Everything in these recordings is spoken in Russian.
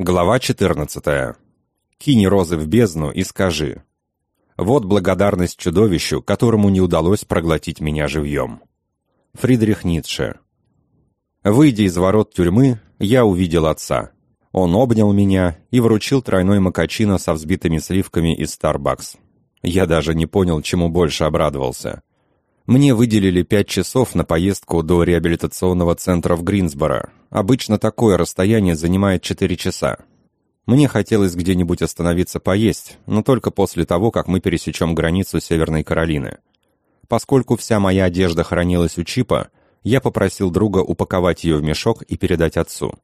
Глава 14. Кинь розы в бездну и скажи. Вот благодарность чудовищу, которому не удалось проглотить меня живьем. Фридрих Ницше. Выйдя из ворот тюрьмы, я увидел отца. Он обнял меня и вручил тройной макачино со взбитыми сливками из Starbucks. Я даже не понял, чему больше обрадовался. Мне выделили пять часов на поездку до реабилитационного центра в Гринсборо. Обычно такое расстояние занимает четыре часа. Мне хотелось где-нибудь остановиться поесть, но только после того, как мы пересечем границу Северной Каролины. Поскольку вся моя одежда хранилась у Чипа, я попросил друга упаковать ее в мешок и передать отцу.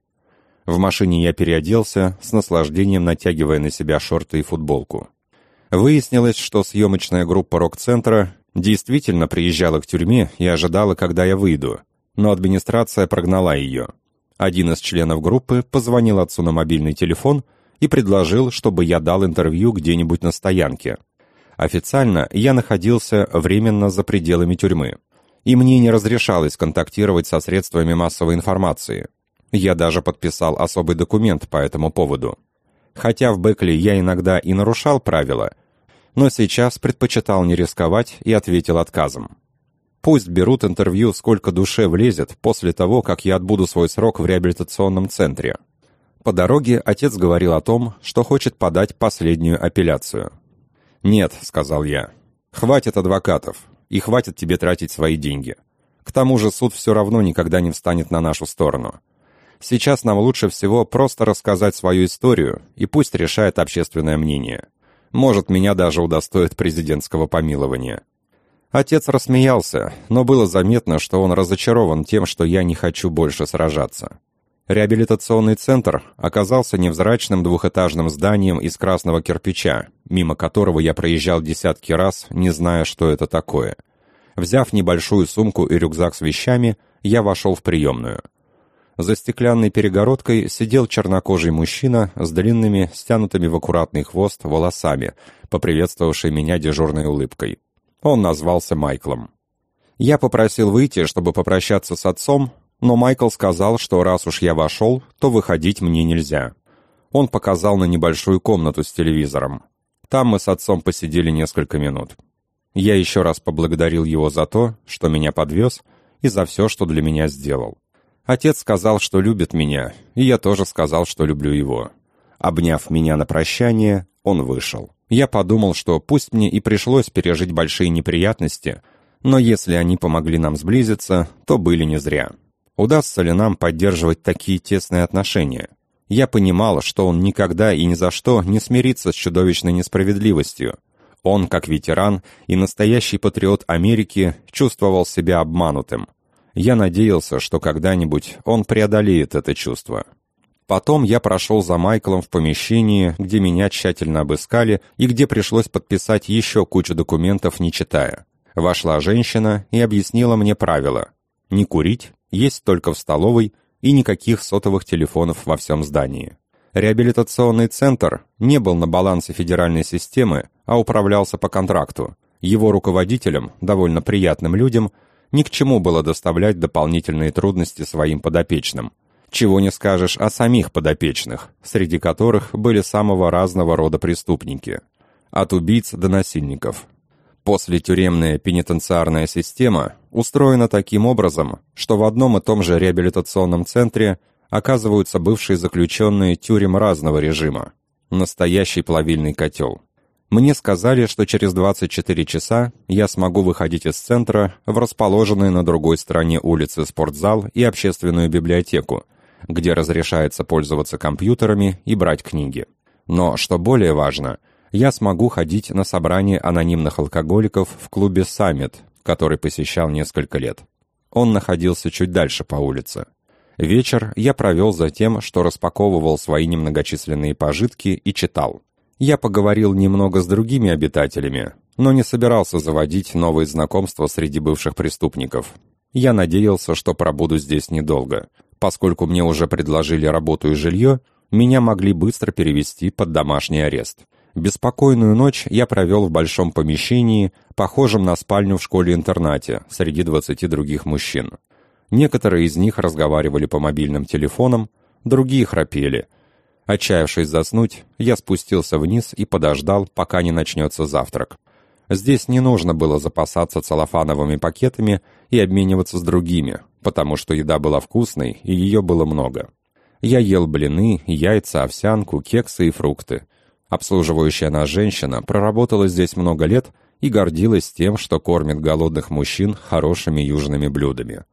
В машине я переоделся, с наслаждением натягивая на себя шорты и футболку. Выяснилось, что съемочная группа рок-центра действительно приезжала к тюрьме и ожидала, когда я выйду, но администрация прогнала ее. Один из членов группы позвонил отцу на мобильный телефон и предложил, чтобы я дал интервью где-нибудь на стоянке. Официально я находился временно за пределами тюрьмы, и мне не разрешалось контактировать со средствами массовой информации. Я даже подписал особый документ по этому поводу. Хотя в Бекли я иногда и нарушал правила – но сейчас предпочитал не рисковать и ответил отказом. Пусть берут интервью, сколько душе влезет, после того, как я отбуду свой срок в реабилитационном центре. По дороге отец говорил о том, что хочет подать последнюю апелляцию. «Нет», — сказал я, — «хватит адвокатов, и хватит тебе тратить свои деньги. К тому же суд все равно никогда не встанет на нашу сторону. Сейчас нам лучше всего просто рассказать свою историю, и пусть решает общественное мнение. Может, меня даже удостоит президентского помилования. Отец рассмеялся, но было заметно, что он разочарован тем, что я не хочу больше сражаться. Реабилитационный центр оказался невзрачным двухэтажным зданием из красного кирпича, мимо которого я проезжал десятки раз, не зная, что это такое. Взяв небольшую сумку и рюкзак с вещами, я вошел в приемную. За стеклянной перегородкой сидел чернокожий мужчина с длинными, стянутыми в аккуратный хвост волосами, поприветствовавший меня дежурной улыбкой. Он назвался Майклом. Я попросил выйти, чтобы попрощаться с отцом, но Майкл сказал, что раз уж я вошел, то выходить мне нельзя. Он показал на небольшую комнату с телевизором. Там мы с отцом посидели несколько минут. Я еще раз поблагодарил его за то, что меня подвез, и за все, что для меня сделал. Отец сказал, что любит меня, и я тоже сказал, что люблю его. Обняв меня на прощание, он вышел. Я подумал, что пусть мне и пришлось пережить большие неприятности, но если они помогли нам сблизиться, то были не зря. Удастся ли нам поддерживать такие тесные отношения? Я понимал, что он никогда и ни за что не смирится с чудовищной несправедливостью. Он, как ветеран и настоящий патриот Америки, чувствовал себя обманутым. Я надеялся, что когда-нибудь он преодолеет это чувство. Потом я прошел за Майклом в помещении, где меня тщательно обыскали и где пришлось подписать еще кучу документов, не читая. Вошла женщина и объяснила мне правила. Не курить, есть только в столовой и никаких сотовых телефонов во всем здании. Реабилитационный центр не был на балансе федеральной системы, а управлялся по контракту. Его руководителям, довольно приятным людям, ни к чему было доставлять дополнительные трудности своим подопечным. Чего не скажешь о самих подопечных, среди которых были самого разного рода преступники. От убийц до насильников. После тюремная пенитенциарная система устроена таким образом, что в одном и том же реабилитационном центре оказываются бывшие заключенные тюрем разного режима. Настоящий плавильный котел. Мне сказали, что через 24 часа я смогу выходить из центра в расположенный на другой стороне улицы спортзал и общественную библиотеку, где разрешается пользоваться компьютерами и брать книги. Но, что более важно, я смогу ходить на собрание анонимных алкоголиков в клубе «Саммит», который посещал несколько лет. Он находился чуть дальше по улице. Вечер я провел за тем, что распаковывал свои немногочисленные пожитки и читал. Я поговорил немного с другими обитателями, но не собирался заводить новые знакомства среди бывших преступников. Я надеялся, что пробуду здесь недолго. Поскольку мне уже предложили работу и жилье, меня могли быстро перевести под домашний арест. Беспокойную ночь я провел в большом помещении, похожем на спальню в школе-интернате, среди двадцати других мужчин. Некоторые из них разговаривали по мобильным телефонам, другие храпели – Отчаявшись заснуть, я спустился вниз и подождал, пока не начнется завтрак. Здесь не нужно было запасаться целлофановыми пакетами и обмениваться с другими, потому что еда была вкусной и ее было много. Я ел блины, яйца, овсянку, кексы и фрукты. Обслуживающая нас женщина проработала здесь много лет и гордилась тем, что кормит голодных мужчин хорошими южными блюдами.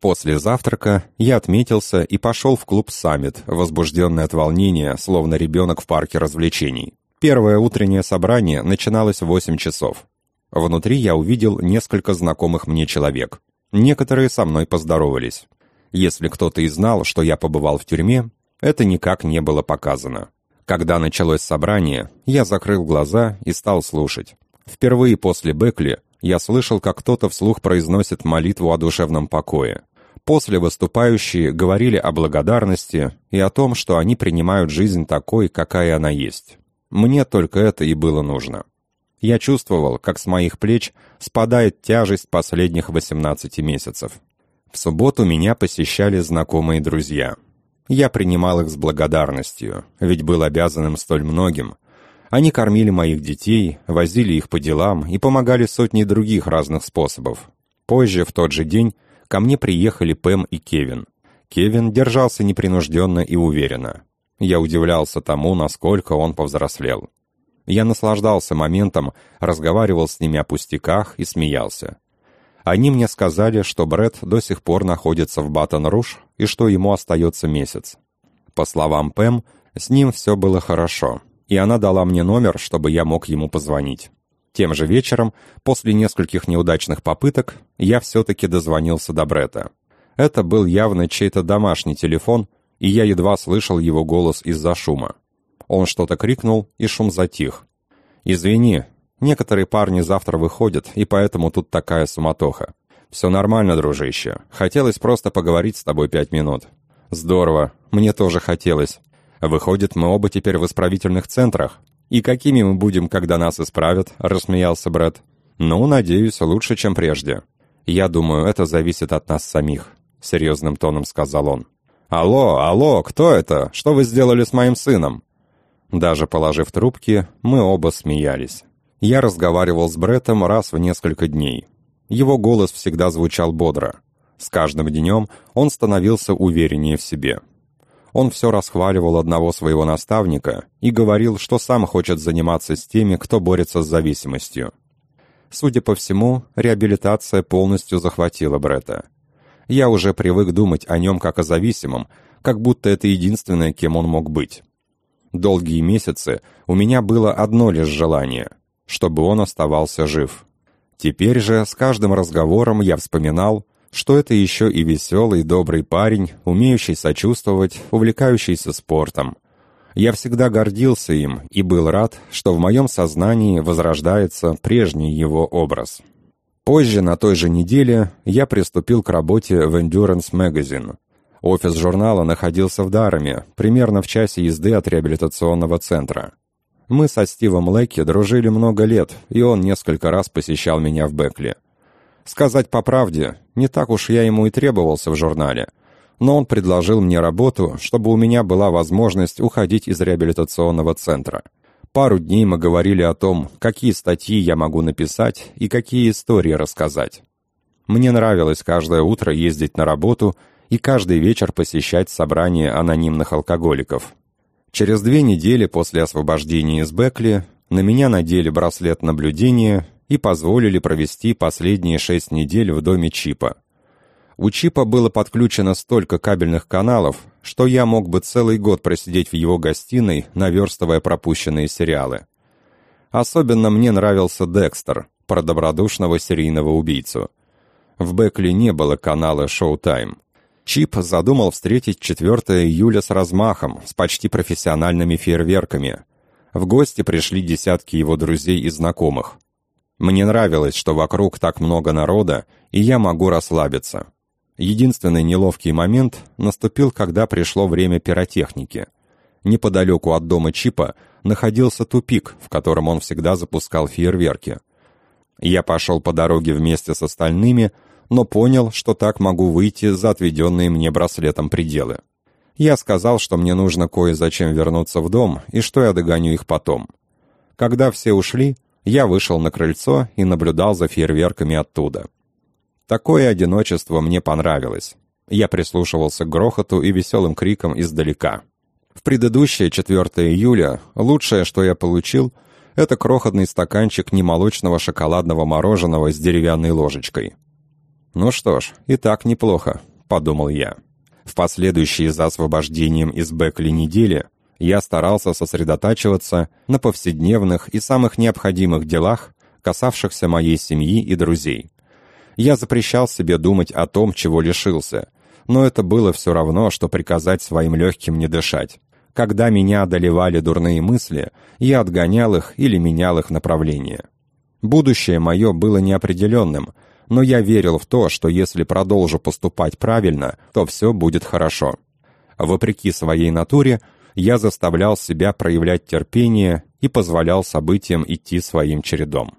После завтрака я отметился и пошел в клуб «Саммит», возбужденный от волнения, словно ребенок в парке развлечений. Первое утреннее собрание начиналось в 8 часов. Внутри я увидел несколько знакомых мне человек. Некоторые со мной поздоровались. Если кто-то и знал, что я побывал в тюрьме, это никак не было показано. Когда началось собрание, я закрыл глаза и стал слушать. Впервые после Бекли я слышал, как кто-то вслух произносит молитву о душевном покое. После выступающие говорили о благодарности и о том, что они принимают жизнь такой, какая она есть. Мне только это и было нужно. Я чувствовал, как с моих плеч спадает тяжесть последних 18 месяцев. В субботу меня посещали знакомые друзья. Я принимал их с благодарностью, ведь был обязанным столь многим. Они кормили моих детей, возили их по делам и помогали сотни других разных способов. Позже, в тот же день, ко мне приехали Пэм и Кевин. Кевин держался непринужденно и уверенно. Я удивлялся тому, насколько он повзрослел. Я наслаждался моментом, разговаривал с ними о пустяках и смеялся. Они мне сказали, что Бред до сих пор находится в Батон-Руш и что ему остается месяц. По словам Пэм, с ним все было хорошо, и она дала мне номер, чтобы я мог ему позвонить. Тем же вечером, после нескольких неудачных попыток, я все-таки дозвонился до Бретта. Это был явно чей-то домашний телефон, и я едва слышал его голос из-за шума. Он что-то крикнул, и шум затих. «Извини, некоторые парни завтра выходят, и поэтому тут такая суматоха. Все нормально, дружище. Хотелось просто поговорить с тобой пять минут». «Здорово, мне тоже хотелось. Выходит, мы оба теперь в исправительных центрах?» «И какими мы будем, когда нас исправят?» — рассмеялся Брэд. «Ну, надеюсь, лучше, чем прежде. Я думаю, это зависит от нас самих», — серьезным тоном сказал он. «Алло, алло, кто это? Что вы сделали с моим сыном?» Даже положив трубки, мы оба смеялись. Я разговаривал с Бреттом раз в несколько дней. Его голос всегда звучал бодро. С каждым днем он становился увереннее в себе. Он все расхваливал одного своего наставника и говорил, что сам хочет заниматься с теми, кто борется с зависимостью. Судя по всему, реабилитация полностью захватила Бретта. Я уже привык думать о нем как о зависимом, как будто это единственное, кем он мог быть. Долгие месяцы у меня было одно лишь желание — чтобы он оставался жив. Теперь же с каждым разговором я вспоминал, что это еще и веселый, добрый парень, умеющий сочувствовать, увлекающийся спортом. Я всегда гордился им и был рад, что в моем сознании возрождается прежний его образ. Позже, на той же неделе, я приступил к работе в Endurance Magazine. Офис журнала находился в Дараме, примерно в часе езды от реабилитационного центра. Мы со Стивом Лекки дружили много лет, и он несколько раз посещал меня в Бекли. Сказать по правде, не так уж я ему и требовался в журнале. Но он предложил мне работу, чтобы у меня была возможность уходить из реабилитационного центра. Пару дней мы говорили о том, какие статьи я могу написать и какие истории рассказать. Мне нравилось каждое утро ездить на работу и каждый вечер посещать собрания анонимных алкоголиков. Через две недели после освобождения из Бекли на меня надели браслет наблюдения и позволили провести последние шесть недель в доме Чипа. У Чипа было подключено столько кабельных каналов, что я мог бы целый год просидеть в его гостиной, наверстывая пропущенные сериалы. Особенно мне нравился Декстер, про добродушного серийного убийцу. В Бекли не было канала Showtime. Чип задумал встретить 4 июля с размахом, с почти профессиональными фейерверками. В гости пришли десятки его друзей и знакомых. Мне нравилось, что вокруг так много народа, и я могу расслабиться. Единственный неловкий момент наступил, когда пришло время пиротехники. Неподалеку от дома Чипа находился тупик, в котором он всегда запускал фейерверки. Я пошел по дороге вместе с остальными, но понял, что так могу выйти за отведенные мне браслетом пределы. Я сказал, что мне нужно кое-зачем вернуться в дом и что я догоню их потом. Когда все ушли, я вышел на крыльцо и наблюдал за фейерверками оттуда. Такое одиночество мне понравилось. Я прислушивался к грохоту и веселым крикам издалека. В предыдущее 4 июля лучшее, что я получил, это крохотный стаканчик немолочного шоколадного мороженого с деревянной ложечкой. «Ну что ж, и так неплохо», — подумал я. В последующие за освобождением из Бекли недели я старался сосредотачиваться на повседневных и самых необходимых делах, касавшихся моей семьи и друзей. Я запрещал себе думать о том, чего лишился, но это было все равно, что приказать своим легким не дышать. Когда меня одолевали дурные мысли, я отгонял их или менял их направление. Будущее мое было неопределенным, но я верил в то, что если продолжу поступать правильно, то все будет хорошо. Вопреки своей натуре, я заставлял себя проявлять терпение и позволял событиям идти своим чередом.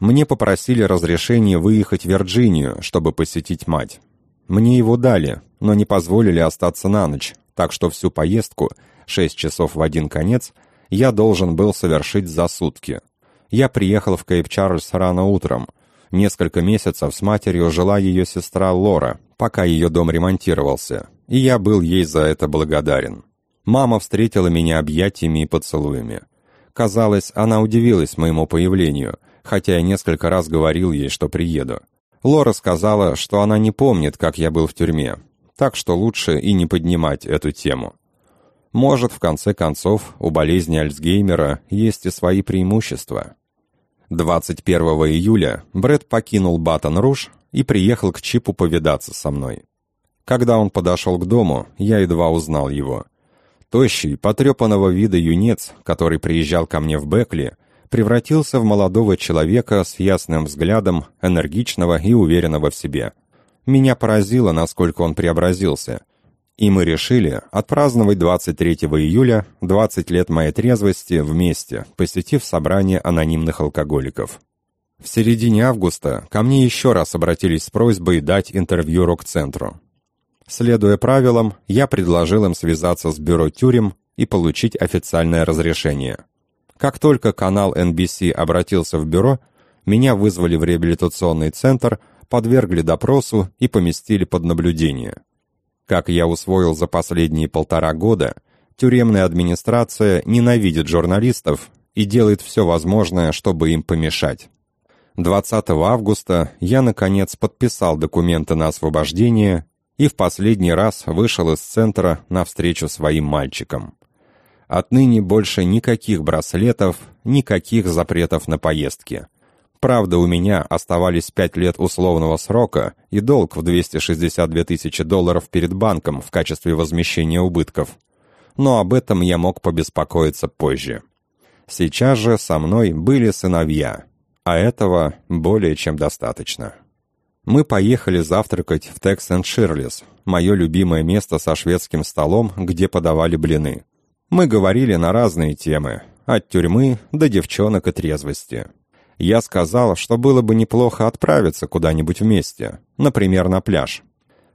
Мне попросили разрешения выехать в Вирджинию, чтобы посетить мать. Мне его дали, но не позволили остаться на ночь, так что всю поездку, 6 часов в один конец, я должен был совершить за сутки. Я приехал в Кейп-Чарльз рано утром. Несколько месяцев с матерью жила ее сестра Лора, пока ее дом ремонтировался, и я был ей за это благодарен. Мама встретила меня объятиями и поцелуями. Казалось, она удивилась моему появлению, хотя я несколько раз говорил ей, что приеду. Лора сказала, что она не помнит, как я был в тюрьме, так что лучше и не поднимать эту тему. Может, в конце концов, у болезни Альцгеймера есть и свои преимущества. 21 июля Брэд покинул Батон-Руж и приехал к Чипу повидаться со мной. Когда он подошел к дому, я едва узнал его. Тощий, потрепанного вида юнец, который приезжал ко мне в Бекли, превратился в молодого человека с ясным взглядом, энергичного и уверенного в себе. Меня поразило, насколько он преобразился – и мы решили отпраздновать 23 июля 20 лет моей трезвости вместе, посетив собрание анонимных алкоголиков. В середине августа ко мне еще раз обратились с просьбой дать интервью рок-центру. Следуя правилам, я предложил им связаться с бюро тюрем и получить официальное разрешение. Как только канал NBC обратился в бюро, меня вызвали в реабилитационный центр, подвергли допросу и поместили под наблюдение. Как я усвоил за последние полтора года, тюремная администрация ненавидит журналистов и делает все возможное, чтобы им помешать. 20 августа я, наконец, подписал документы на освобождение и в последний раз вышел из центра навстречу своим мальчикам. Отныне больше никаких браслетов, никаких запретов на поездки. Правда, у меня оставались пять лет условного срока и долг в 262 тысячи долларов перед банком в качестве возмещения убытков. Но об этом я мог побеспокоиться позже. Сейчас же со мной были сыновья, а этого более чем достаточно. Мы поехали завтракать в Текс энд Ширлис, мое любимое место со шведским столом, где подавали блины. Мы говорили на разные темы, от тюрьмы до девчонок и трезвости я сказал, что было бы неплохо отправиться куда-нибудь вместе, например, на пляж.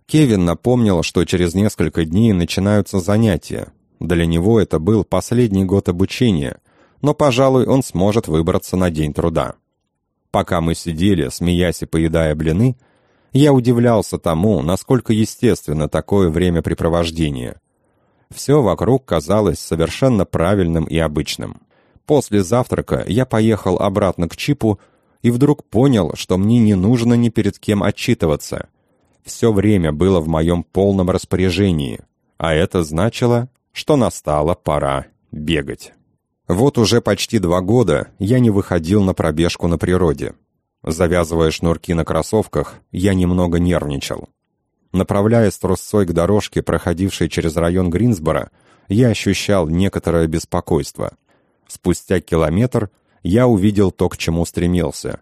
Кевин напомнил, что через несколько дней начинаются занятия. Для него это был последний год обучения, но, пожалуй, он сможет выбраться на день труда. Пока мы сидели, смеясь и поедая блины, я удивлялся тому, насколько естественно такое времяпрепровождение. Все вокруг казалось совершенно правильным и обычным. После завтрака я поехал обратно к Чипу и вдруг понял, что мне не нужно ни перед кем отчитываться. Все время было в моем полном распоряжении, а это значило, что настала пора бегать. Вот уже почти два года я не выходил на пробежку на природе. Завязывая шнурки на кроссовках, я немного нервничал. Направляясь трусцой к дорожке, проходившей через район Гринсбора, я ощущал некоторое беспокойство — Спустя километр я увидел то, к чему стремился.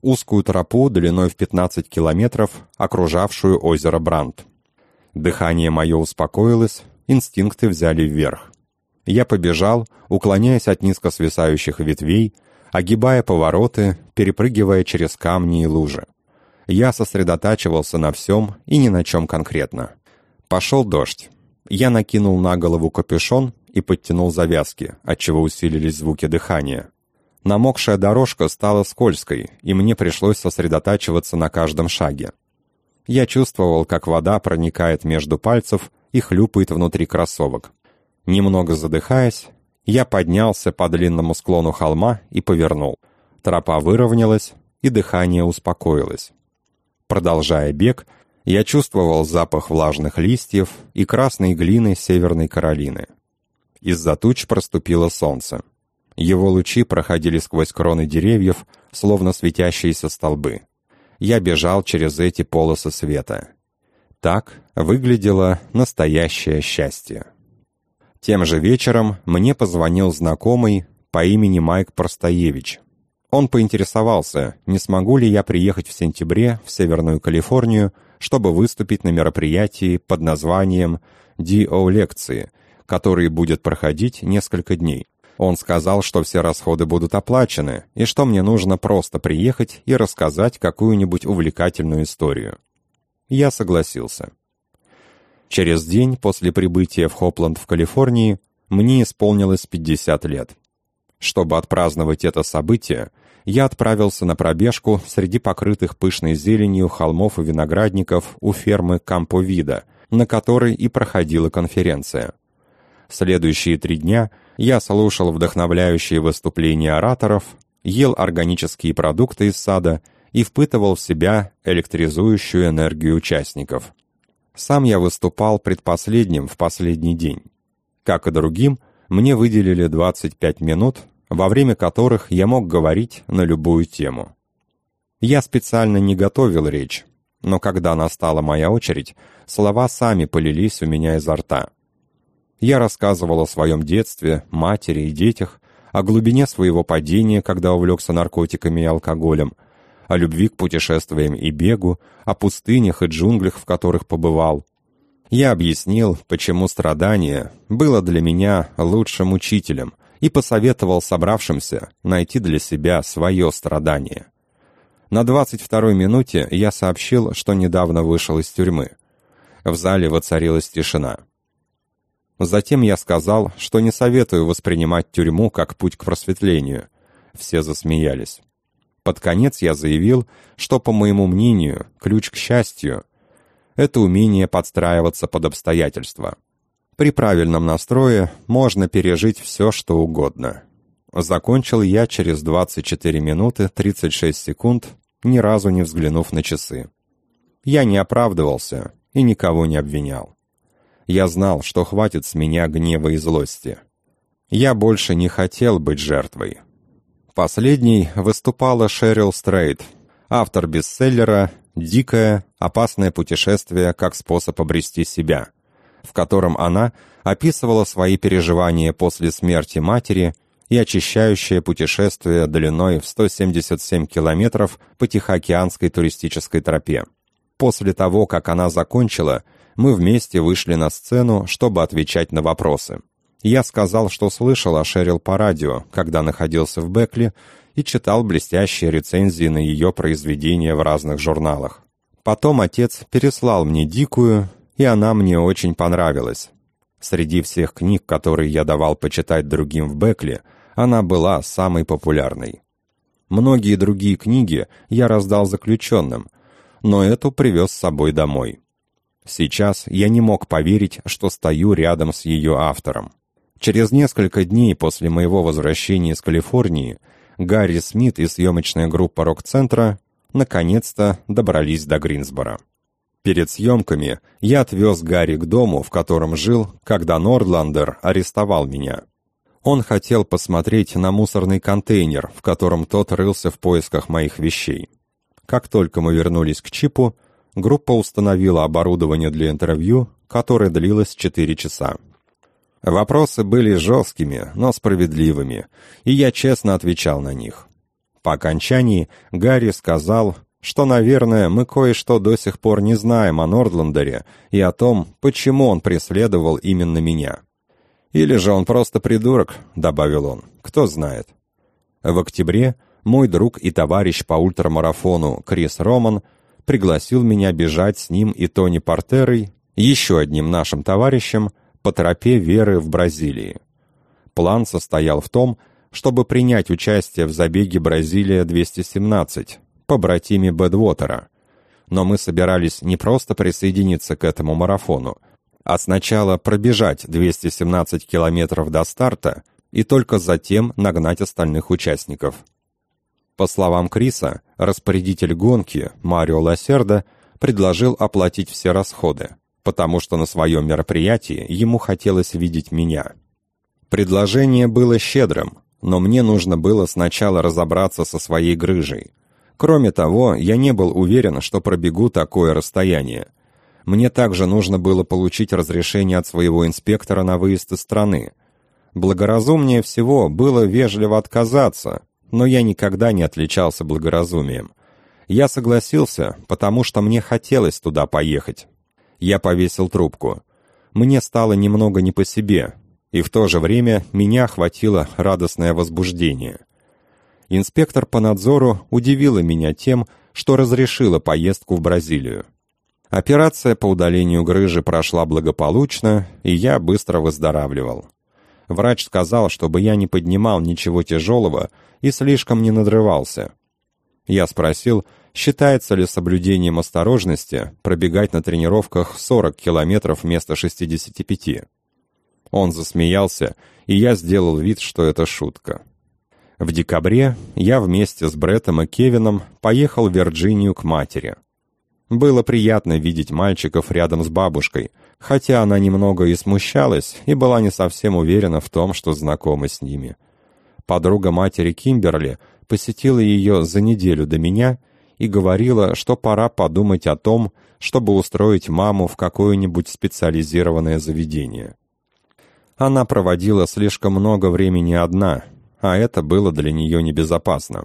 Узкую тропу длиной в 15 километров, окружавшую озеро Бранд. Дыхание мое успокоилось, инстинкты взяли вверх. Я побежал, уклоняясь от низко свисающих ветвей, огибая повороты, перепрыгивая через камни и лужи. Я сосредотачивался на всем и ни на чем конкретно. Пошел дождь. Я накинул на голову капюшон и подтянул завязки, отчего усилились звуки дыхания. Намокшая дорожка стала скользкой, и мне пришлось сосредотачиваться на каждом шаге. Я чувствовал, как вода проникает между пальцев и хлюпает внутри кроссовок. Немного задыхаясь, я поднялся по длинному склону холма и повернул. Тропа выровнялась, и дыхание успокоилось. Продолжая бег, я чувствовал запах влажных листьев и красной глины Северной Каролины. Из-за туч проступило солнце. Его лучи проходили сквозь кроны деревьев, словно светящиеся столбы. Я бежал через эти полосы света. Так выглядело настоящее счастье. Тем же вечером мне позвонил знакомый по имени Майк Простоевич. Он поинтересовался, не смогу ли я приехать в сентябре в Северную Калифорнию, чтобы выступить на мероприятии под названием «Дио-лекции», который будет проходить несколько дней. Он сказал, что все расходы будут оплачены, и что мне нужно просто приехать и рассказать какую-нибудь увлекательную историю. Я согласился. Через день после прибытия в Хопланд в Калифорнии мне исполнилось 50 лет. Чтобы отпраздновать это событие, я отправился на пробежку среди покрытых пышной зеленью холмов и виноградников у фермы Камповида, на которой и проходила конференция. Следующие три дня я слушал вдохновляющие выступления ораторов, ел органические продукты из сада и впитывал в себя электризующую энергию участников. Сам я выступал предпоследним в последний день. Как и другим, мне выделили 25 минут, во время которых я мог говорить на любую тему. Я специально не готовил речь, но когда настала моя очередь, слова сами полились у меня изо рта. Я рассказывал о своем детстве, матери и детях, о глубине своего падения, когда увлекся наркотиками и алкоголем, о любви к путешествиям и бегу, о пустынях и джунглях, в которых побывал. Я объяснил, почему страдание было для меня лучшим учителем, и посоветовал собравшимся найти для себя свое страдание. На 22-й минуте я сообщил, что недавно вышел из тюрьмы. В зале воцарилась тишина. Затем я сказал, что не советую воспринимать тюрьму как путь к просветлению. Все засмеялись. Под конец я заявил, что, по моему мнению, ключ к счастью — это умение подстраиваться под обстоятельства. При правильном настрое можно пережить все, что угодно. Закончил я через 24 минуты 36 секунд, ни разу не взглянув на часы. Я не оправдывался и никого не обвинял. Я знал, что хватит с меня гнева и злости. Я больше не хотел быть жертвой. Последней выступала Шерил Стрейт, автор бестселлера «Дикое, опасное путешествие как способ обрести себя», в котором она описывала свои переживания после смерти матери и очищающее путешествие длиной в 177 километров по Тихоокеанской туристической тропе. После того, как она закончила, мы вместе вышли на сцену, чтобы отвечать на вопросы. Я сказал, что слышал о Шерил по радио, когда находился в Бекли, и читал блестящие рецензии на ее произведения в разных журналах. Потом отец переслал мне «Дикую», и она мне очень понравилась. Среди всех книг, которые я давал почитать другим в Бекли, она была самой популярной. Многие другие книги я раздал заключенным, но эту привез с собой домой. Сейчас я не мог поверить, что стою рядом с ее автором. Через несколько дней после моего возвращения из Калифорнии Гарри Смит и съемочная группа рок-центра наконец-то добрались до Гринсбора. Перед съемками я отвез Гарри к дому, в котором жил, когда Нордландер арестовал меня. Он хотел посмотреть на мусорный контейнер, в котором тот рылся в поисках моих вещей. Как только мы вернулись к Чипу, группа установила оборудование для интервью, которое длилось 4 часа. Вопросы были жесткими, но справедливыми, и я честно отвечал на них. По окончании Гарри сказал, что, наверное, мы кое-что до сих пор не знаем о Нордландере и о том, почему он преследовал именно меня. «Или же он просто придурок», — добавил он, — «кто знает». В октябре мой друг и товарищ по ультрамарафону Крис Роман пригласил меня бежать с ним и Тони Портерой, еще одним нашим товарищем, по тропе Веры в Бразилии. План состоял в том, чтобы принять участие в забеге «Бразилия-217» по братиме Бэдвотера. Но мы собирались не просто присоединиться к этому марафону, а сначала пробежать 217 километров до старта и только затем нагнать остальных участников. По словам Криса, распорядитель гонки Марио Лассерда предложил оплатить все расходы, потому что на своем мероприятии ему хотелось видеть меня. Предложение было щедрым, но мне нужно было сначала разобраться со своей грыжей. Кроме того, я не был уверен, что пробегу такое расстояние. Мне также нужно было получить разрешение от своего инспектора на выезд из страны. Благоразумнее всего было вежливо отказаться, но я никогда не отличался благоразумием. Я согласился, потому что мне хотелось туда поехать. Я повесил трубку. Мне стало немного не по себе, и в то же время меня охватило радостное возбуждение. Инспектор по надзору удивила меня тем, что разрешила поездку в Бразилию. Операция по удалению грыжи прошла благополучно, и я быстро выздоравливал. Врач сказал, чтобы я не поднимал ничего тяжелого и слишком не надрывался. Я спросил, считается ли соблюдением осторожности пробегать на тренировках 40 километров вместо 65. Он засмеялся, и я сделал вид, что это шутка. В декабре я вместе с Бреттом и Кевином поехал в Вирджинию к матери. Было приятно видеть мальчиков рядом с бабушкой, хотя она немного и смущалась и была не совсем уверена в том, что знакома с ними. Подруга матери Кимберли посетила ее за неделю до меня и говорила, что пора подумать о том, чтобы устроить маму в какое-нибудь специализированное заведение. Она проводила слишком много времени одна, а это было для нее небезопасно.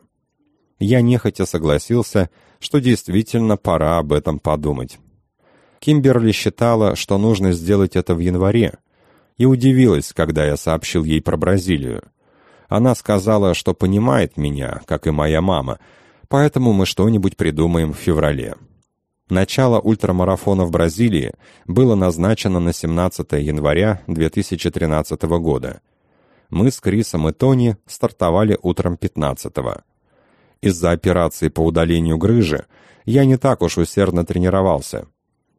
Я нехотя согласился, что действительно пора об этом подумать. Кимберли считала, что нужно сделать это в январе, и удивилась, когда я сообщил ей про Бразилию. Она сказала, что понимает меня, как и моя мама, поэтому мы что-нибудь придумаем в феврале. Начало ультрамарафона в Бразилии было назначено на 17 января 2013 года. Мы с Крисом и Тони стартовали утром 15-го. Из-за операции по удалению грыжи я не так уж усердно тренировался.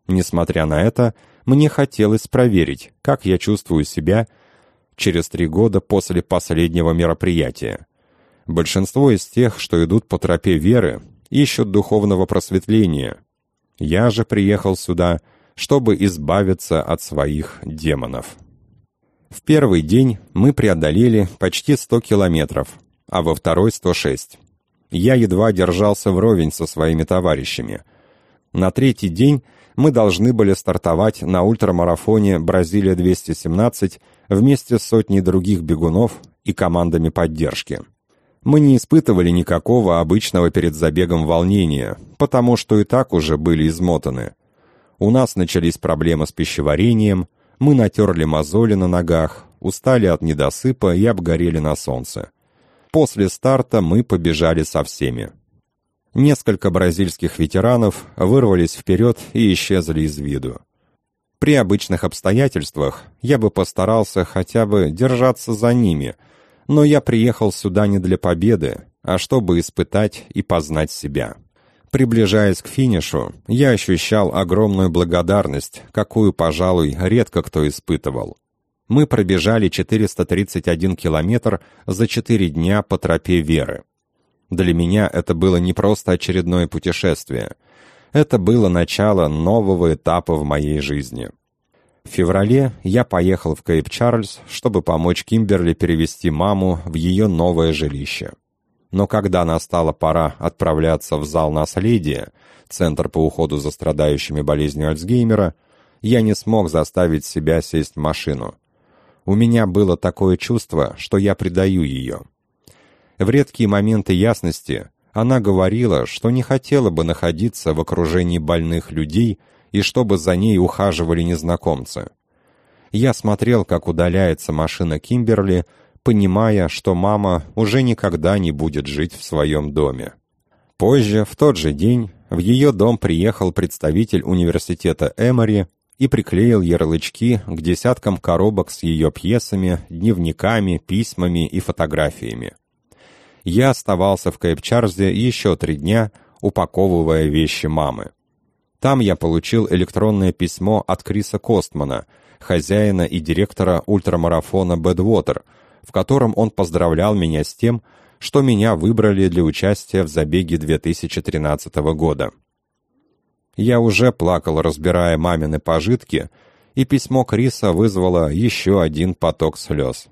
Несмотря на это, мне хотелось проверить, как я чувствую себя через три года после последнего мероприятия. Большинство из тех, что идут по тропе веры, ищут духовного просветления, я же приехал сюда, чтобы избавиться от своих демонов. В первый день мы преодолели почти 100 километров, а во второй — 106. Я едва держался вровень со своими товарищами. На третий день мы должны были стартовать на ультрамарафоне «Бразилия-217» вместе с сотней других бегунов и командами поддержки. Мы не испытывали никакого обычного перед забегом волнения, потому что и так уже были измотаны. У нас начались проблемы с пищеварением, мы натерли мозоли на ногах, устали от недосыпа и обгорели на солнце. После старта мы побежали со всеми. Несколько бразильских ветеранов вырвались вперед и исчезли из виду. При обычных обстоятельствах я бы постарался хотя бы держаться за ними – но я приехал сюда не для победы, а чтобы испытать и познать себя. Приближаясь к финишу, я ощущал огромную благодарность, какую, пожалуй, редко кто испытывал. Мы пробежали 431 километр за 4 дня по тропе веры. Для меня это было не просто очередное путешествие. Это было начало нового этапа в моей жизни. В феврале я поехал в Кейп-Чарльз, чтобы помочь Кимберли перевести маму в ее новое жилище. Но когда настала пора отправляться в зал наследия, Центр по уходу за страдающими болезнью Альцгеймера, я не смог заставить себя сесть в машину. У меня было такое чувство, что я предаю ее. В редкие моменты ясности она говорила, что не хотела бы находиться в окружении больных людей, и чтобы за ней ухаживали незнакомцы. Я смотрел, как удаляется машина Кимберли, понимая, что мама уже никогда не будет жить в своем доме. Позже, в тот же день, в ее дом приехал представитель университета Эмори и приклеил ярлычки к десяткам коробок с ее пьесами, дневниками, письмами и фотографиями. Я оставался в Кейп-Чарзе еще три дня, упаковывая вещи мамы. Там я получил электронное письмо от Криса Костмана, хозяина и директора ультрамарафона «Бэдвотер», в котором он поздравлял меня с тем, что меня выбрали для участия в забеге 2013 года. Я уже плакал, разбирая мамины пожитки, и письмо Криса вызвало еще один поток слез.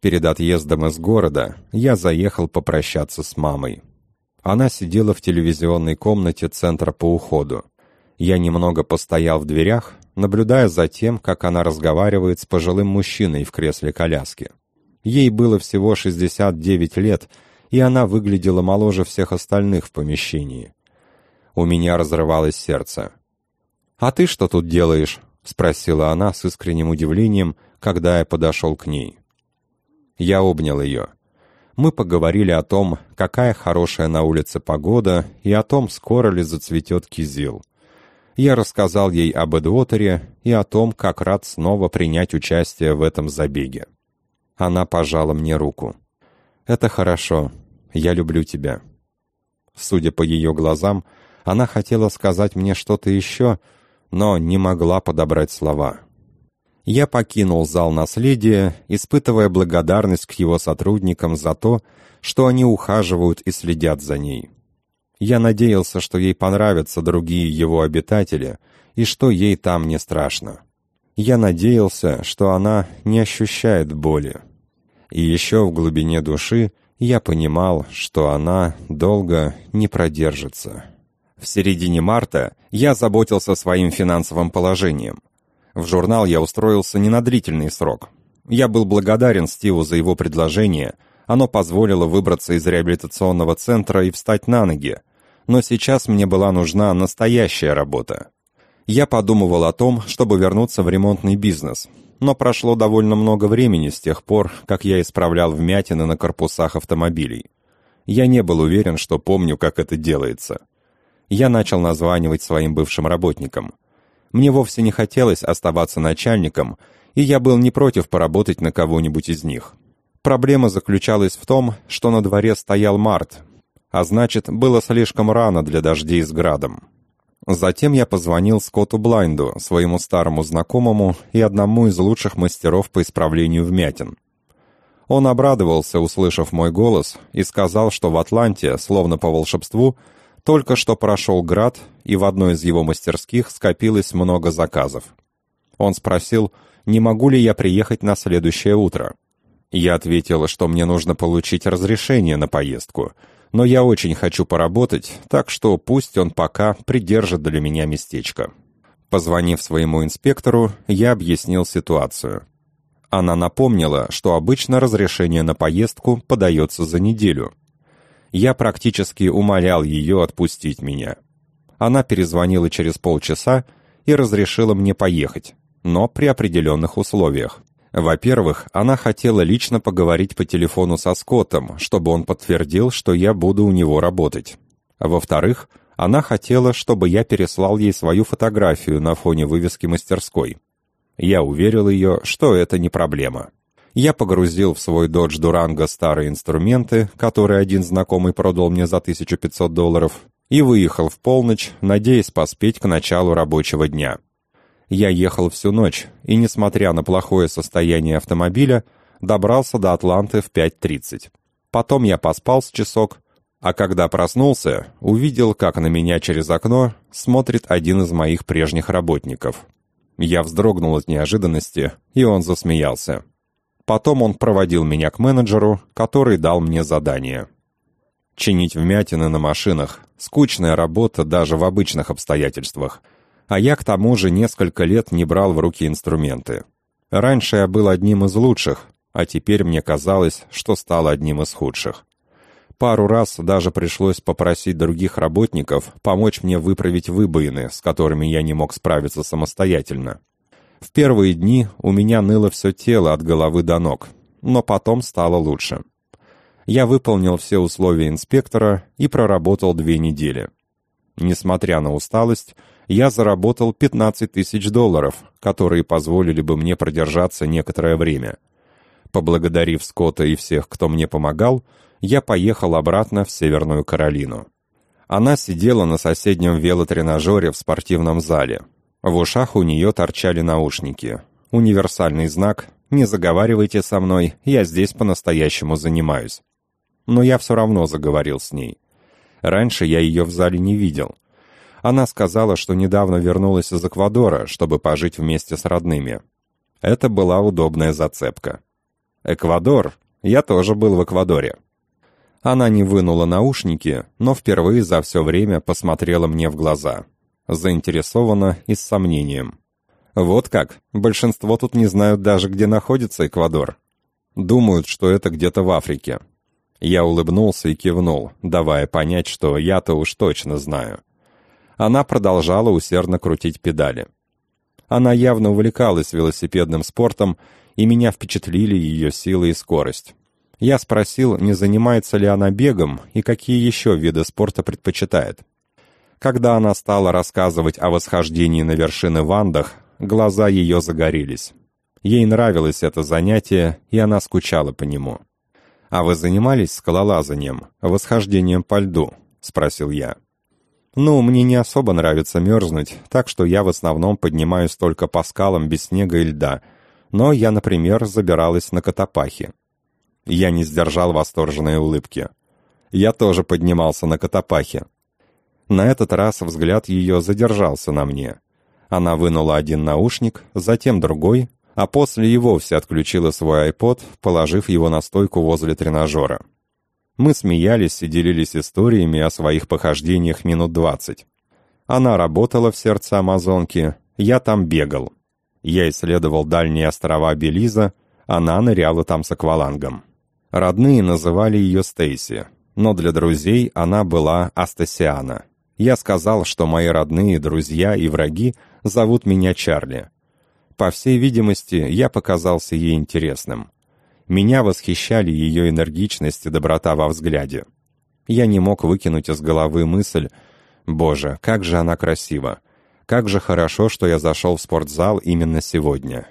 Перед отъездом из города я заехал попрощаться с мамой. Она сидела в телевизионной комнате Центра по уходу. Я немного постоял в дверях, наблюдая за тем, как она разговаривает с пожилым мужчиной в кресле коляски. Ей было всего 69 лет, и она выглядела моложе всех остальных в помещении. У меня разрывалось сердце. «А ты что тут делаешь?» — спросила она с искренним удивлением, когда я подошел к ней. Я обнял ее. Мы поговорили о том, какая хорошая на улице погода, и о том, скоро ли зацветет кизил. Я рассказал ей об Эдуотере и о том, как рад снова принять участие в этом забеге. Она пожала мне руку. «Это хорошо. Я люблю тебя». Судя по ее глазам, она хотела сказать мне что-то еще, но не могла подобрать слова. Я покинул зал наследия, испытывая благодарность к его сотрудникам за то, что они ухаживают и следят за ней. Я надеялся, что ей понравятся другие его обитатели, и что ей там не страшно. Я надеялся, что она не ощущает боли. И еще в глубине души я понимал, что она долго не продержится. В середине марта я заботился своим финансовым положением. В журнал я устроился не на длительный срок. Я был благодарен Стиву за его предложение, оно позволило выбраться из реабилитационного центра и встать на ноги. Но сейчас мне была нужна настоящая работа. Я подумывал о том, чтобы вернуться в ремонтный бизнес, но прошло довольно много времени с тех пор, как я исправлял вмятины на корпусах автомобилей. Я не был уверен, что помню, как это делается. Я начал названивать своим бывшим работникам. Мне вовсе не хотелось оставаться начальником, и я был не против поработать на кого-нибудь из них. Проблема заключалась в том, что на дворе стоял март, а значит, было слишком рано для дождей с градом. Затем я позвонил Скотту Блайнду, своему старому знакомому и одному из лучших мастеров по исправлению вмятин. Он обрадовался, услышав мой голос, и сказал, что в Атланте, словно по волшебству, только что прошел град, и в одной из его мастерских скопилось много заказов. Он спросил, не могу ли я приехать на следующее утро. Я ответил, что мне нужно получить разрешение на поездку — но я очень хочу поработать, так что пусть он пока придержит для меня местечко». Позвонив своему инспектору, я объяснил ситуацию. Она напомнила, что обычно разрешение на поездку подается за неделю. Я практически умолял ее отпустить меня. Она перезвонила через полчаса и разрешила мне поехать, но при определенных условиях. Во-первых, она хотела лично поговорить по телефону со Скоттом, чтобы он подтвердил, что я буду у него работать. Во-вторых, она хотела, чтобы я переслал ей свою фотографию на фоне вывески мастерской. Я уверил ее, что это не проблема. Я погрузил в свой Dodge Durango старые инструменты, которые один знакомый продал мне за 1500 долларов, и выехал в полночь, надеясь поспеть к началу рабочего дня. Я ехал всю ночь, и, несмотря на плохое состояние автомобиля, добрался до Атланты в 5.30. Потом я поспал с часок, а когда проснулся, увидел, как на меня через окно смотрит один из моих прежних работников. Я вздрогнул от неожиданности, и он засмеялся. Потом он проводил меня к менеджеру, который дал мне задание. Чинить вмятины на машинах — скучная работа даже в обычных обстоятельствах — а я к тому же несколько лет не брал в руки инструменты. Раньше я был одним из лучших, а теперь мне казалось, что стал одним из худших. Пару раз даже пришлось попросить других работников помочь мне выправить выбоины, с которыми я не мог справиться самостоятельно. В первые дни у меня ныло все тело от головы до ног, но потом стало лучше. Я выполнил все условия инспектора и проработал две недели. Несмотря на усталость, я заработал 15 тысяч долларов, которые позволили бы мне продержаться некоторое время. Поблагодарив Скотта и всех, кто мне помогал, я поехал обратно в Северную Каролину. Она сидела на соседнем велотренажере в спортивном зале. В ушах у нее торчали наушники. Универсальный знак «Не заговаривайте со мной, я здесь по-настоящему занимаюсь». Но я все равно заговорил с ней. Раньше я ее в зале не видел. Она сказала, что недавно вернулась из Эквадора, чтобы пожить вместе с родными. Это была удобная зацепка. Эквадор? Я тоже был в Эквадоре. Она не вынула наушники, но впервые за все время посмотрела мне в глаза. Заинтересованно и с сомнением. Вот как, большинство тут не знают даже, где находится Эквадор. Думают, что это где-то в Африке. Я улыбнулся и кивнул, давая понять, что я-то уж точно знаю. Она продолжала усердно крутить педали. Она явно увлекалась велосипедным спортом, и меня впечатлили ее сила и скорость. Я спросил, не занимается ли она бегом и какие еще виды спорта предпочитает. Когда она стала рассказывать о восхождении на вершины Вандах, глаза ее загорелись. Ей нравилось это занятие, и она скучала по нему. «А вы занимались скалолазанием, восхождением по льду?» — спросил я. «Ну, мне не особо нравится мерзнуть, так что я в основном поднимаюсь только по скалам без снега и льда, но я, например, забиралась на Катапахи. Я не сдержал восторженной улыбки. Я тоже поднимался на Катапахе. На этот раз взгляд ее задержался на мне. Она вынула один наушник, затем другой, а после и вовсе отключила свой iPod, положив его на стойку возле тренажера. Мы смеялись и делились историями о своих похождениях минут двадцать. Она работала в сердце Амазонки, я там бегал. Я исследовал дальние острова Белиза, она ныряла там с аквалангом. Родные называли ее Стейси, но для друзей она была Астасиана. Я сказал, что мои родные, друзья и враги зовут меня Чарли. По всей видимости, я показался ей интересным. Меня восхищали ее энергичность и доброта во взгляде. Я не мог выкинуть из головы мысль «Боже, как же она красива! Как же хорошо, что я зашел в спортзал именно сегодня!»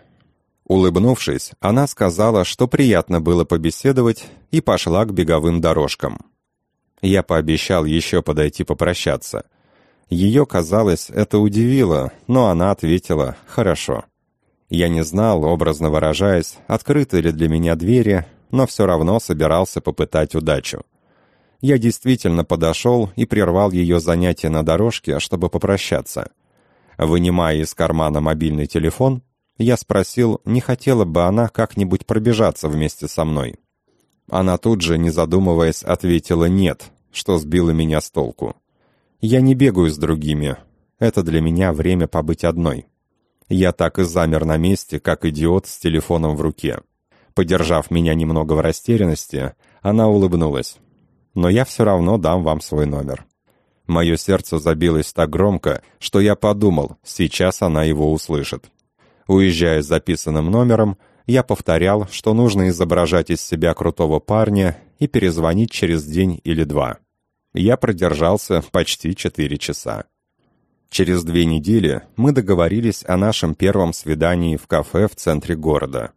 Улыбнувшись, она сказала, что приятно было побеседовать, и пошла к беговым дорожкам. Я пообещал еще подойти попрощаться. Ее, казалось, это удивило, но она ответила «хорошо». Я не знал, образно выражаясь, открыты ли для меня двери, но все равно собирался попытать удачу. Я действительно подошел и прервал ее занятие на дорожке, чтобы попрощаться. Вынимая из кармана мобильный телефон, я спросил, не хотела бы она как-нибудь пробежаться вместе со мной. Она тут же, не задумываясь, ответила «нет», что сбило меня с толку. «Я не бегаю с другими. Это для меня время побыть одной». Я так и замер на месте, как идиот с телефоном в руке. Подержав меня немного в растерянности, она улыбнулась. «Но я все равно дам вам свой номер». Мое сердце забилось так громко, что я подумал, сейчас она его услышит. Уезжая с записанным номером, я повторял, что нужно изображать из себя крутого парня и перезвонить через день или два. Я продержался почти четыре часа. Через две недели мы договорились о нашем первом свидании в кафе в центре города.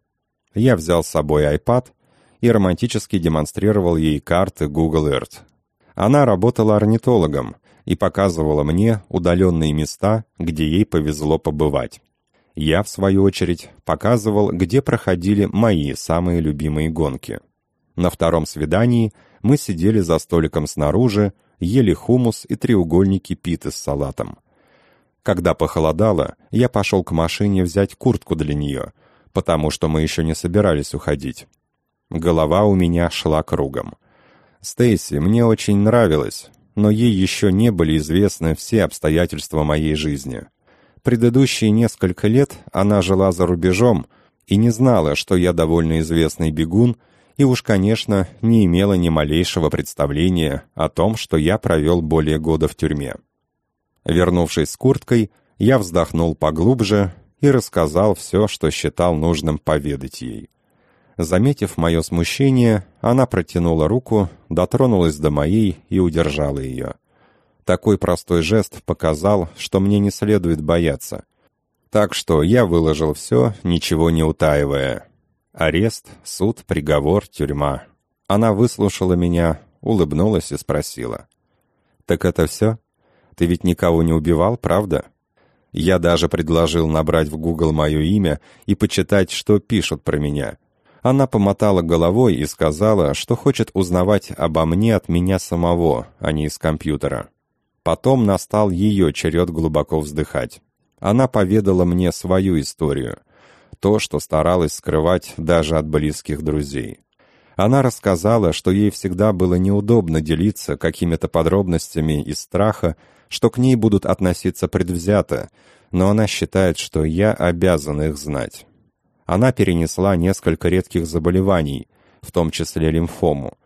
Я взял с собой iPad и романтически демонстрировал ей карты Google Earth. Она работала орнитологом и показывала мне удаленные места, где ей повезло побывать. Я, в свою очередь, показывал, где проходили мои самые любимые гонки. На втором свидании мы сидели за столиком снаружи, ели хумус и треугольники питы с салатом. Когда похолодало, я пошел к машине взять куртку для нее, потому что мы еще не собирались уходить. Голова у меня шла кругом. Стейси мне очень нравилась, но ей еще не были известны все обстоятельства моей жизни. Предыдущие несколько лет она жила за рубежом и не знала, что я довольно известный бегун, и уж, конечно, не имела ни малейшего представления о том, что я провел более года в тюрьме. Вернувшись с курткой, я вздохнул поглубже и рассказал все, что считал нужным поведать ей. Заметив мое смущение, она протянула руку, дотронулась до моей и удержала ее. Такой простой жест показал, что мне не следует бояться. Так что я выложил все, ничего не утаивая. Арест, суд, приговор, тюрьма. Она выслушала меня, улыбнулась и спросила. «Так это все? Ты ведь никого не убивал, правда?» Я даже предложил набрать в Google мое имя и почитать, что пишут про меня. Она помотала головой и сказала, что хочет узнавать обо мне от меня самого, а не из компьютера. Потом настал ее черед глубоко вздыхать. Она поведала мне свою историю. То, что старалась скрывать даже от близких друзей. Она рассказала, что ей всегда было неудобно делиться какими-то подробностями из страха, что к ней будут относиться предвзято, но она считает, что я обязан их знать. Она перенесла несколько редких заболеваний, в том числе лимфому.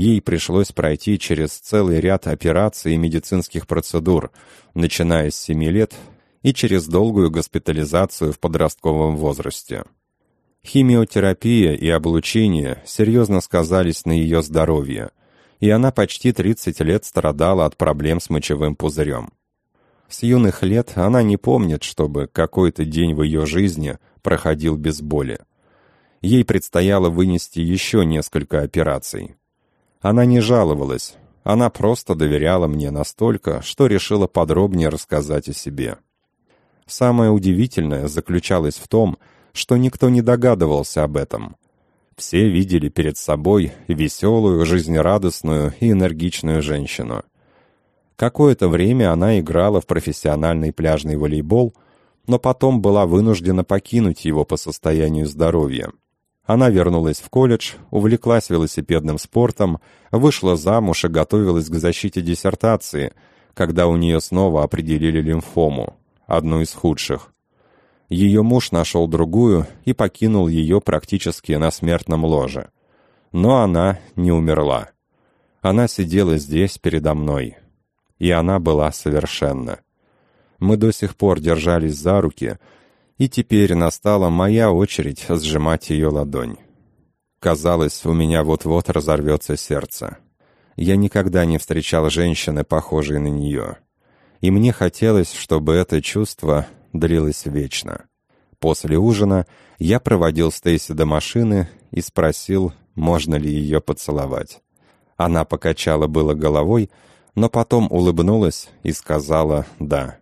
Ей пришлось пройти через целый ряд операций и медицинских процедур, начиная с 7 лет и через долгую госпитализацию в подростковом возрасте. Химиотерапия и облучение серьезно сказались на ее здоровье, и она почти 30 лет страдала от проблем с мочевым пузырем. С юных лет она не помнит, чтобы какой-то день в ее жизни проходил без боли. Ей предстояло вынести еще несколько операций. Она не жаловалась, она просто доверяла мне настолько, что решила подробнее рассказать о себе. Самое удивительное заключалось в том, что никто не догадывался об этом. Все видели перед собой веселую, жизнерадостную и энергичную женщину. Какое-то время она играла в профессиональный пляжный волейбол, но потом была вынуждена покинуть его по состоянию здоровья. Она вернулась в колледж, увлеклась велосипедным спортом, вышла замуж и готовилась к защите диссертации, когда у нее снова определили лимфому, одну из худших. Ее муж нашел другую и покинул ее практически на смертном ложе. Но она не умерла. Она сидела здесь передо мной. И она была совершенна. Мы до сих пор держались за руки, и теперь настала моя очередь сжимать ее ладонь. Казалось, у меня вот-вот разорвется сердце. Я никогда не встречал женщины, похожей на нее и мне хотелось, чтобы это чувство длилось вечно. После ужина я проводил Стейси до машины и спросил, можно ли ее поцеловать. Она покачала было головой, но потом улыбнулась и сказала «да».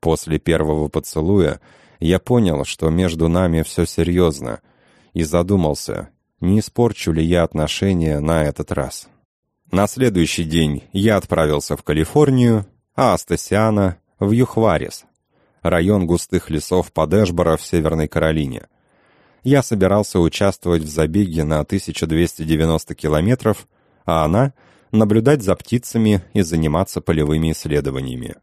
После первого поцелуя я понял, что между нами все серьезно, и задумался, не испорчу ли я отношения на этот раз. На следующий день я отправился в Калифорнию а Астасиана в Юхварис, район густых лесов под Эшборо в Северной Каролине. Я собирался участвовать в забеге на 1290 километров, а она — наблюдать за птицами и заниматься полевыми исследованиями.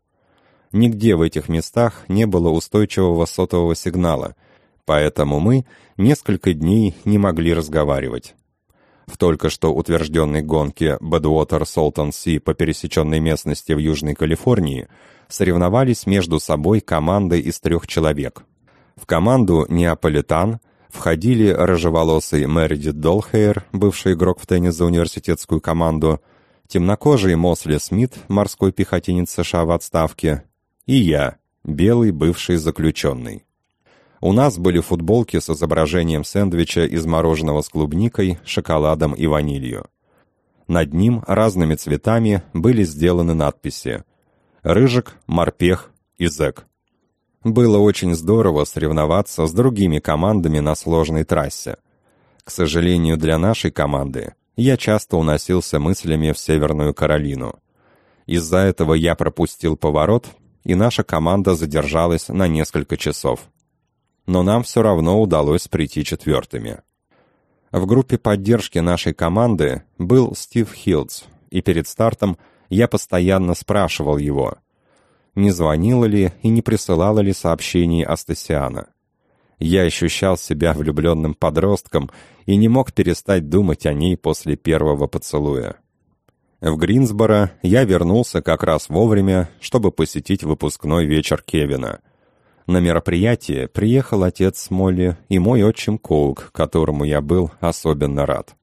Нигде в этих местах не было устойчивого сотового сигнала, поэтому мы несколько дней не могли разговаривать. В только что утвержденной гонке Badwater Salton Sea по пересеченной местности в Южной Калифорнии соревновались между собой команды из трех человек. В команду «Неаполитан» входили рыжеволосый Мередит Долхейр, бывший игрок в теннис за университетскую команду, темнокожий Мосли Смит, морской пехотинец США в отставке, и я, белый бывший заключенный. У нас были футболки с изображением сэндвича из мороженого с клубникой, шоколадом и ванилью. Над ним разными цветами были сделаны надписи «Рыжик», «Морпех» и «Зэк». Было очень здорово соревноваться с другими командами на сложной трассе. К сожалению, для нашей команды я часто уносился мыслями в Северную Каролину. Из-за этого я пропустил поворот, и наша команда задержалась на несколько часов но нам все равно удалось прийти четвертыми. В группе поддержки нашей команды был Стив Хилдс, и перед стартом я постоянно спрашивал его, не звонила ли и не присылала ли сообщений Астасиана. Я ощущал себя влюбленным подростком и не мог перестать думать о ней после первого поцелуя. В Гринсборо я вернулся как раз вовремя, чтобы посетить выпускной вечер Кевина — на мероприятие приехал отец Молли и мой отчим Коук, которому я был особенно рад.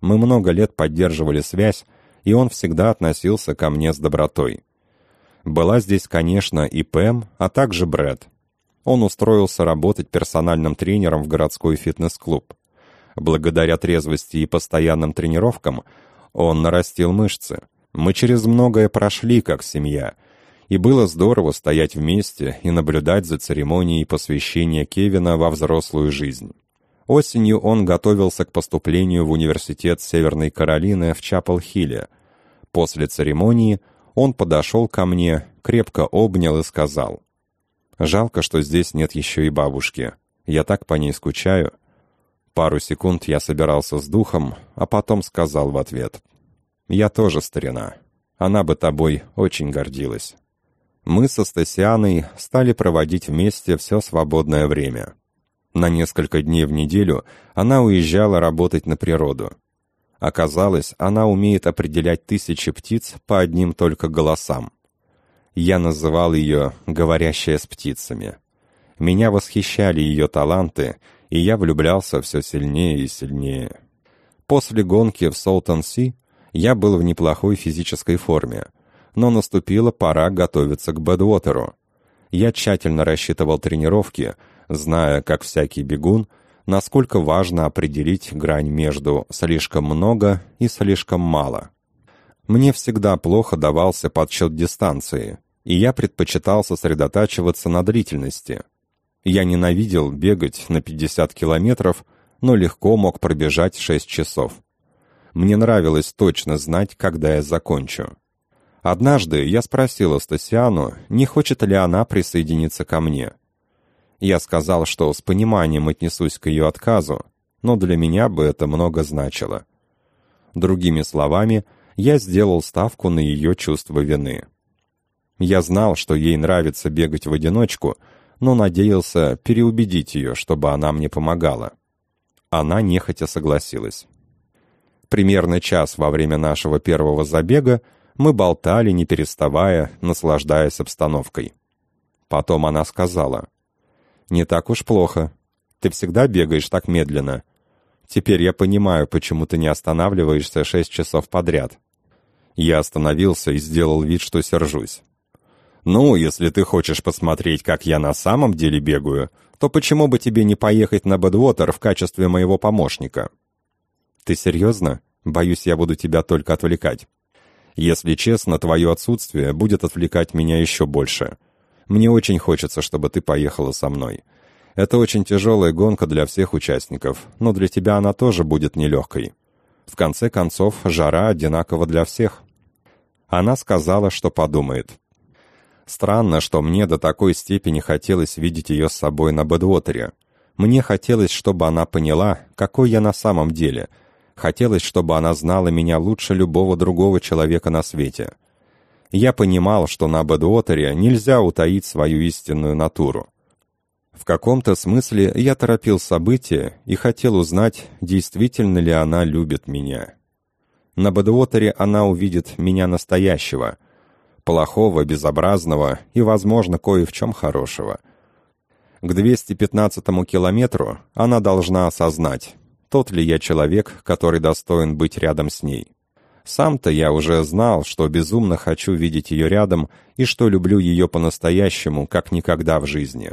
Мы много лет поддерживали связь, и он всегда относился ко мне с добротой. Была здесь, конечно, и Пэм, а также Брэд. Он устроился работать персональным тренером в городской фитнес-клуб. Благодаря трезвости и постоянным тренировкам он нарастил мышцы. Мы через многое прошли, как семья, и было здорово стоять вместе и наблюдать за церемонией посвящения Кевина во взрослую жизнь. Осенью он готовился к поступлению в университет Северной Каролины в Чапел-Хилле. После церемонии он подошел ко мне, крепко обнял и сказал, «Жалко, что здесь нет еще и бабушки. Я так по ней скучаю». Пару секунд я собирался с духом, а потом сказал в ответ, «Я тоже старина. Она бы тобой очень гордилась». Мы со Стасианой стали проводить вместе все свободное время. На несколько дней в неделю она уезжала работать на природу. Оказалось, она умеет определять тысячи птиц по одним только голосам. Я называл ее «говорящая с птицами». Меня восхищали ее таланты, и я влюблялся все сильнее и сильнее. После гонки в Солтон-Си я был в неплохой физической форме, но наступила пора готовиться к Бэдвотеру. Я тщательно рассчитывал тренировки — зная, как всякий бегун, насколько важно определить грань между «слишком много» и «слишком мало». Мне всегда плохо давался подсчет дистанции, и я предпочитал сосредотачиваться на длительности. Я ненавидел бегать на 50 километров, но легко мог пробежать 6 часов. Мне нравилось точно знать, когда я закончу. Однажды я спросил Астасиану, не хочет ли она присоединиться ко мне. Я сказал, что с пониманием отнесусь к ее отказу, но для меня бы это много значило. Другими словами, я сделал ставку на ее чувство вины. Я знал, что ей нравится бегать в одиночку, но надеялся переубедить ее, чтобы она мне помогала. Она нехотя согласилась. Примерно час во время нашего первого забега мы болтали, не переставая, наслаждаясь обстановкой. Потом она сказала, не так уж плохо. Ты всегда бегаешь так медленно. Теперь я понимаю, почему ты не останавливаешься шесть часов подряд. Я остановился и сделал вид, что сержусь. «Ну, если ты хочешь посмотреть, как я на самом деле бегаю, то почему бы тебе не поехать на Бэдвотер в качестве моего помощника?» «Ты серьезно? Боюсь, я буду тебя только отвлекать. Если честно, твое отсутствие будет отвлекать меня еще больше. Мне очень хочется, чтобы ты поехала со мной. Это очень тяжелая гонка для всех участников, но для тебя она тоже будет нелегкой. В конце концов, жара одинакова для всех. Она сказала, что подумает. Странно, что мне до такой степени хотелось видеть ее с собой на Бэдвотере. Мне хотелось, чтобы она поняла, какой я на самом деле. Хотелось, чтобы она знала меня лучше любого другого человека на свете я понимал, что на Бэдуотере нельзя утаить свою истинную натуру. В каком-то смысле я торопил события и хотел узнать, действительно ли она любит меня. На Бэдуотере она увидит меня настоящего, плохого, безобразного и, возможно, кое в чем хорошего. К 215-му километру она должна осознать, тот ли я человек, который достоин быть рядом с ней. Сам-то я уже знал, что безумно хочу видеть ее рядом и что люблю ее по-настоящему, как никогда в жизни.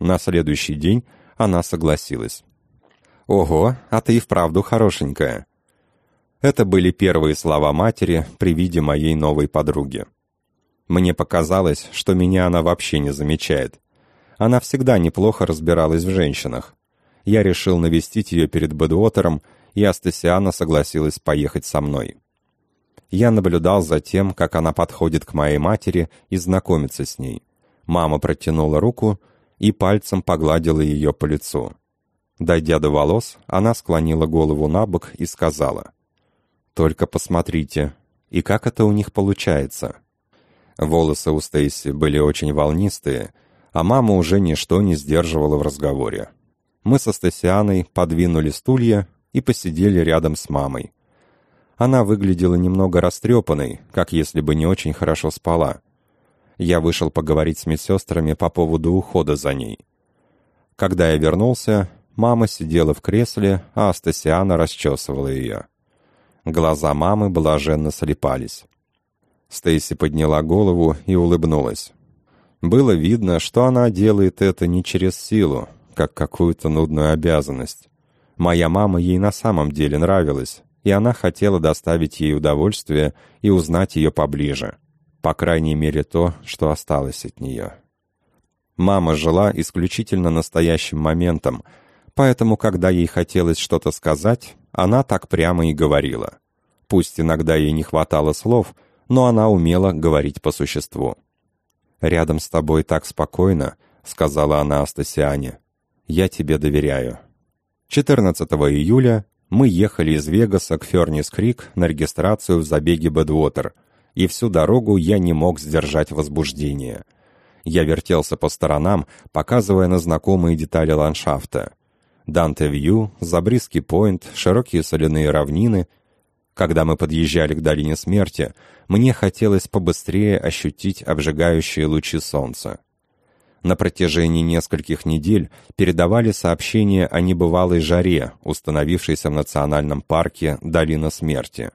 На следующий день она согласилась. «Ого, а ты и вправду хорошенькая». Это были первые слова матери при виде моей новой подруги. Мне показалось, что меня она вообще не замечает. Она всегда неплохо разбиралась в женщинах. Я решил навестить ее перед Бэдуотером, и Астасиана согласилась поехать со мной я наблюдал за тем, как она подходит к моей матери и знакомится с ней. Мама протянула руку и пальцем погладила ее по лицу. Дойдя до волос, она склонила голову на бок и сказала, «Только посмотрите, и как это у них получается?» Волосы у Стейси были очень волнистые, а мама уже ничто не сдерживала в разговоре. Мы со Стасианой подвинули стулья и посидели рядом с мамой. Она выглядела немного растрепанной, как если бы не очень хорошо спала. Я вышел поговорить с медсестрами по поводу ухода за ней. Когда я вернулся, мама сидела в кресле, а Астасиана расчесывала ее. Глаза мамы блаженно слепались. Стейси подняла голову и улыбнулась. Было видно, что она делает это не через силу, как какую-то нудную обязанность. Моя мама ей на самом деле нравилась, и она хотела доставить ей удовольствие и узнать ее поближе. По крайней мере, то, что осталось от нее. Мама жила исключительно настоящим моментом, поэтому, когда ей хотелось что-то сказать, она так прямо и говорила. Пусть иногда ей не хватало слов, но она умела говорить по существу. «Рядом с тобой так спокойно», — сказала она Астасиане. «Я тебе доверяю». 14 июля мы ехали из Вегаса к Фернис-Крик на регистрацию в забеге Бэдвотер, и всю дорогу я не мог сдержать возбуждение. Я вертелся по сторонам, показывая на знакомые детали ландшафта. Данте-Вью, Забриски-Пойнт, широкие соляные равнины. Когда мы подъезжали к долине смерти, мне хотелось побыстрее ощутить обжигающие лучи солнца на протяжении нескольких недель передавали сообщения о небывалой жаре, установившейся в национальном парке «Долина смерти».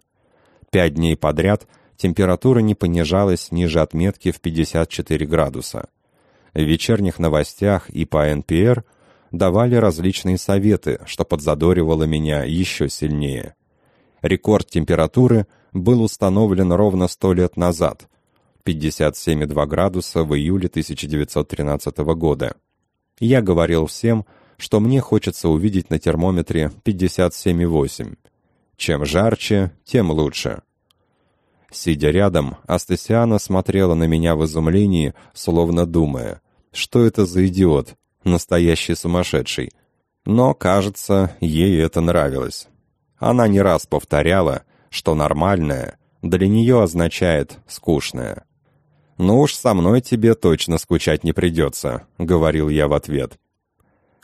Пять дней подряд температура не понижалась ниже отметки в 54 градуса. В вечерних новостях и по НПР давали различные советы, что подзадоривало меня еще сильнее. Рекорд температуры был установлен ровно сто лет назад, 57,2 градуса в июле 1913 года. Я говорил всем, что мне хочется увидеть на термометре 57,8. Чем жарче, тем лучше. Сидя рядом, Астасиана смотрела на меня в изумлении, словно думая, что это за идиот, настоящий сумасшедший. Но, кажется, ей это нравилось. Она не раз повторяла, что нормальное для нее означает скучное. «Ну уж со мной тебе точно скучать не придется», — говорил я в ответ.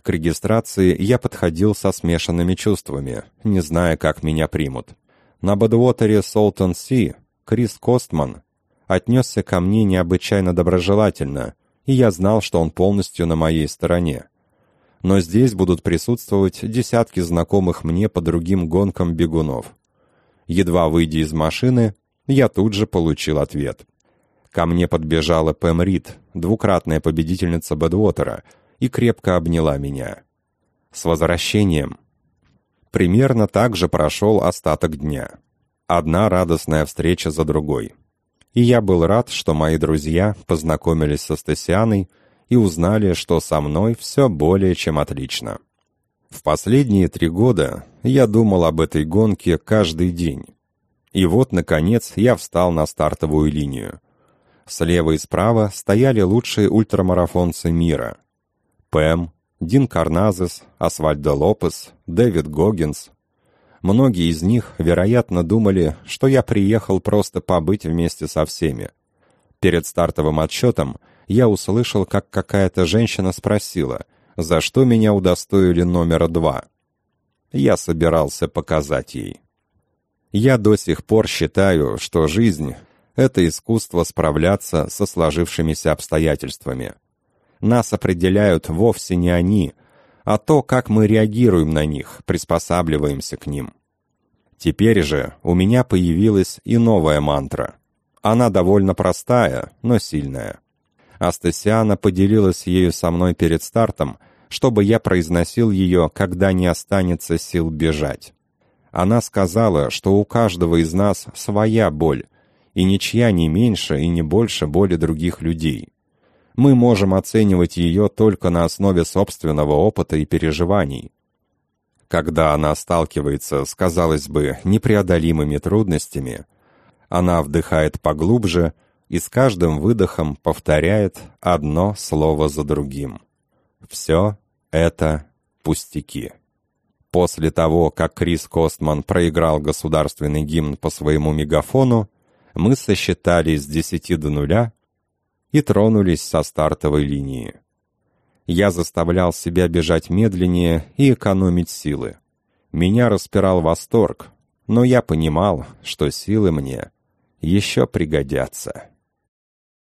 К регистрации я подходил со смешанными чувствами, не зная, как меня примут. На Бадуотере Солтон Си Крис Костман отнесся ко мне необычайно доброжелательно, и я знал, что он полностью на моей стороне. Но здесь будут присутствовать десятки знакомых мне по другим гонкам бегунов. Едва выйдя из машины, я тут же получил ответ — Ко мне подбежала Пэм Рид, двукратная победительница Бэдвотера, и крепко обняла меня. «С возвращением!» Примерно так же прошел остаток дня. Одна радостная встреча за другой. И я был рад, что мои друзья познакомились со Стасианой и узнали, что со мной все более чем отлично. В последние три года я думал об этой гонке каждый день. И вот, наконец, я встал на стартовую линию. Слева и справа стояли лучшие ультрамарафонцы мира. Пэм, Дин Карназес, Асвальдо Лопес, Дэвид Гоггинс. Многие из них, вероятно, думали, что я приехал просто побыть вместе со всеми. Перед стартовым отсчетом я услышал, как какая-то женщина спросила, за что меня удостоили номера два. Я собирался показать ей. Я до сих пор считаю, что жизнь это искусство справляться со сложившимися обстоятельствами. Нас определяют вовсе не они, а то, как мы реагируем на них, приспосабливаемся к ним. Теперь же у меня появилась и новая мантра. Она довольно простая, но сильная. Астасиана поделилась ею со мной перед стартом, чтобы я произносил ее, когда не останется сил бежать. Она сказала, что у каждого из нас своя боль, и ничья не меньше и не больше боли других людей. Мы можем оценивать ее только на основе собственного опыта и переживаний. Когда она сталкивается с, казалось бы, непреодолимыми трудностями, она вдыхает поглубже и с каждым выдохом повторяет одно слово за другим. Все это пустяки. После того, как Крис Костман проиграл государственный гимн по своему мегафону, мы сосчитали с десяти до нуля и тронулись со стартовой линии. Я заставлял себя бежать медленнее и экономить силы. Меня распирал восторг, но я понимал, что силы мне еще пригодятся.